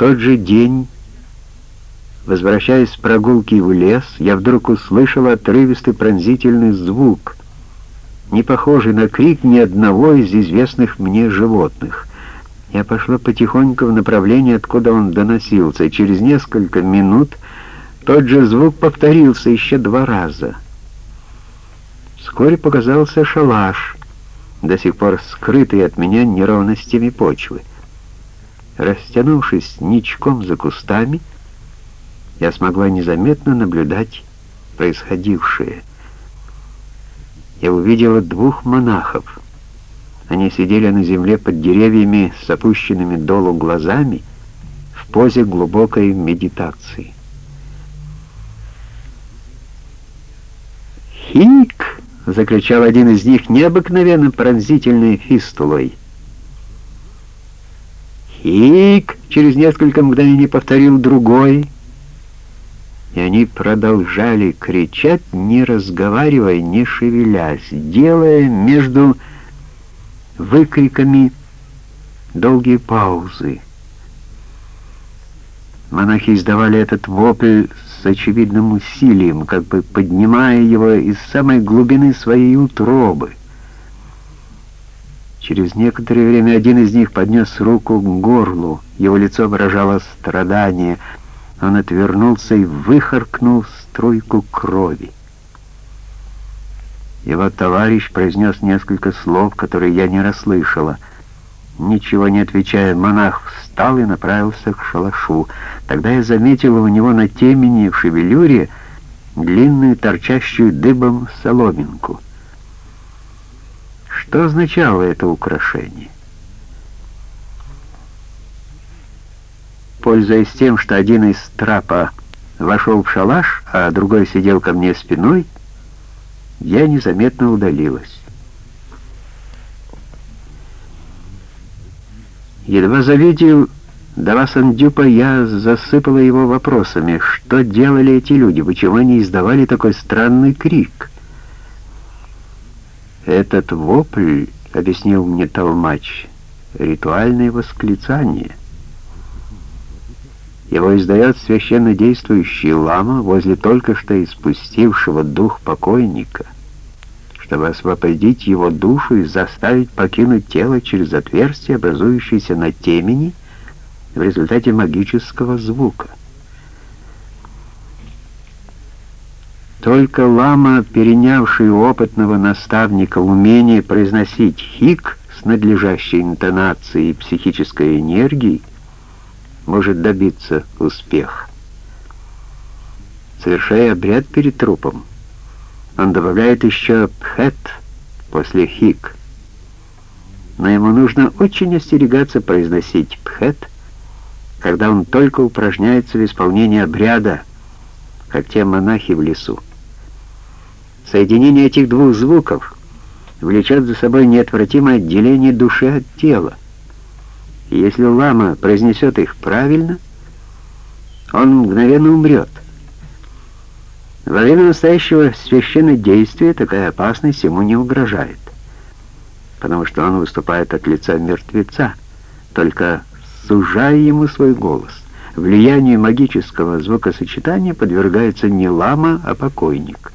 тот же день, возвращаясь с прогулки в лес, я вдруг услышал отрывистый пронзительный звук, не похожий на крик ни одного из известных мне животных. Я пошла потихоньку в направлении, откуда он доносился, и через несколько минут тот же звук повторился еще два раза. Вскоре показался шалаш, до сих пор скрытый от меня неровностями почвы. Растянувшись ничком за кустами, я смогла незаметно наблюдать происходившее. Я увидела двух монахов. Они сидели на земле под деревьями с опущенными долу глазами в позе глубокой медитации. «Хик!» — закричал один из них необыкновенно пронзительной фистулой. «Хик!» — через несколько мгновений повторил другой — и они продолжали кричать, не разговаривая, не шевелясь, делая между выкриками долгие паузы. Монахи издавали этот вопль с очевидным усилием, как бы поднимая его из самой глубины своей утробы. Через некоторое время один из них поднес руку к горлу, его лицо выражало страдание — он отвернулся и выхаркнул струйку крови. Его товарищ произнес несколько слов, которые я не расслышала. Ничего не отвечая, монах встал и направился к шалашу. Тогда я заметила у него на темени в шевелюре длинную торчащую дыбом соломинку. Что означало это украшение? Пользуясь тем, что один из трапа вошел в шалаш, а другой сидел ко мне спиной, я незаметно удалилась. Едва завидел Давасандюпа, я засыпала его вопросами, что делали эти люди, почему они издавали такой странный крик. «Этот вопль», — объяснил мне толмач, — «ритуальное восклицание». Его издает священно действующий лама возле только что испустившего дух покойника, чтобы освободить его душу и заставить покинуть тело через отверстие, образующееся на темени в результате магического звука. Только лама, перенявший у опытного наставника умение произносить хик с надлежащей интонацией и психической энергией, может добиться успеха. Совершая обряд перед трупом, он добавляет еще пхет после хик. Но ему нужно очень остерегаться произносить пхет, когда он только упражняется в исполнении обряда, как те монахи в лесу. Соединение этих двух звуков влечет за собой неотвратимое отделение души от тела. И если лама произнесет их правильно, он мгновенно умрет. Во время настоящего священного действия такая опасность ему не угрожает, потому что он выступает от лица мертвеца, только сужая ему свой голос. Влиянию магического звукосочетания подвергается не лама, а покойник.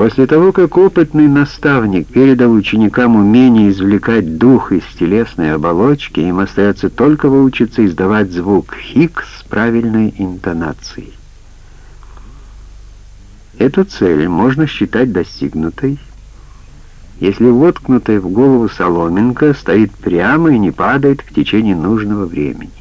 После того, как опытный наставник передал ученикам умение извлекать дух из телесной оболочки, им остается только выучиться издавать звук «хик» с правильной интонацией. Эту цель можно считать достигнутой, если воткнутая в голову соломинка стоит прямо и не падает в течение нужного времени.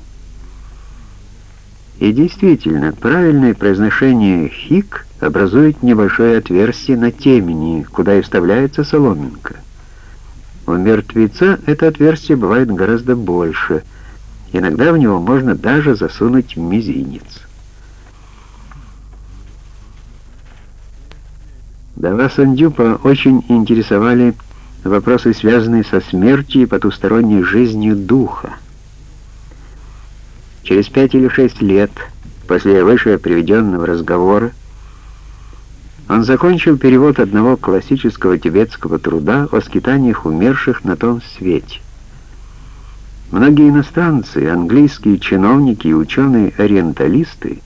И действительно, правильное произношение «хик» образует небольшое отверстие на темени, куда и вставляется соломинка. У мертвеца это отверстие бывает гораздо больше. Иногда в него можно даже засунуть мизинец. Дава Сандюпа очень интересовали вопросы, связанные со смертью и потусторонней жизнью духа. Через пять или шесть лет после выше приведенного разговора он закончил перевод одного классического тибетского труда о скитаниях умерших на том свете. Многие иностранцы, английские чиновники и ученые-ориенталисты